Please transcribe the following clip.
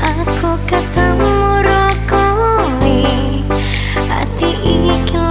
Aku katamu rokoli Hati ikilah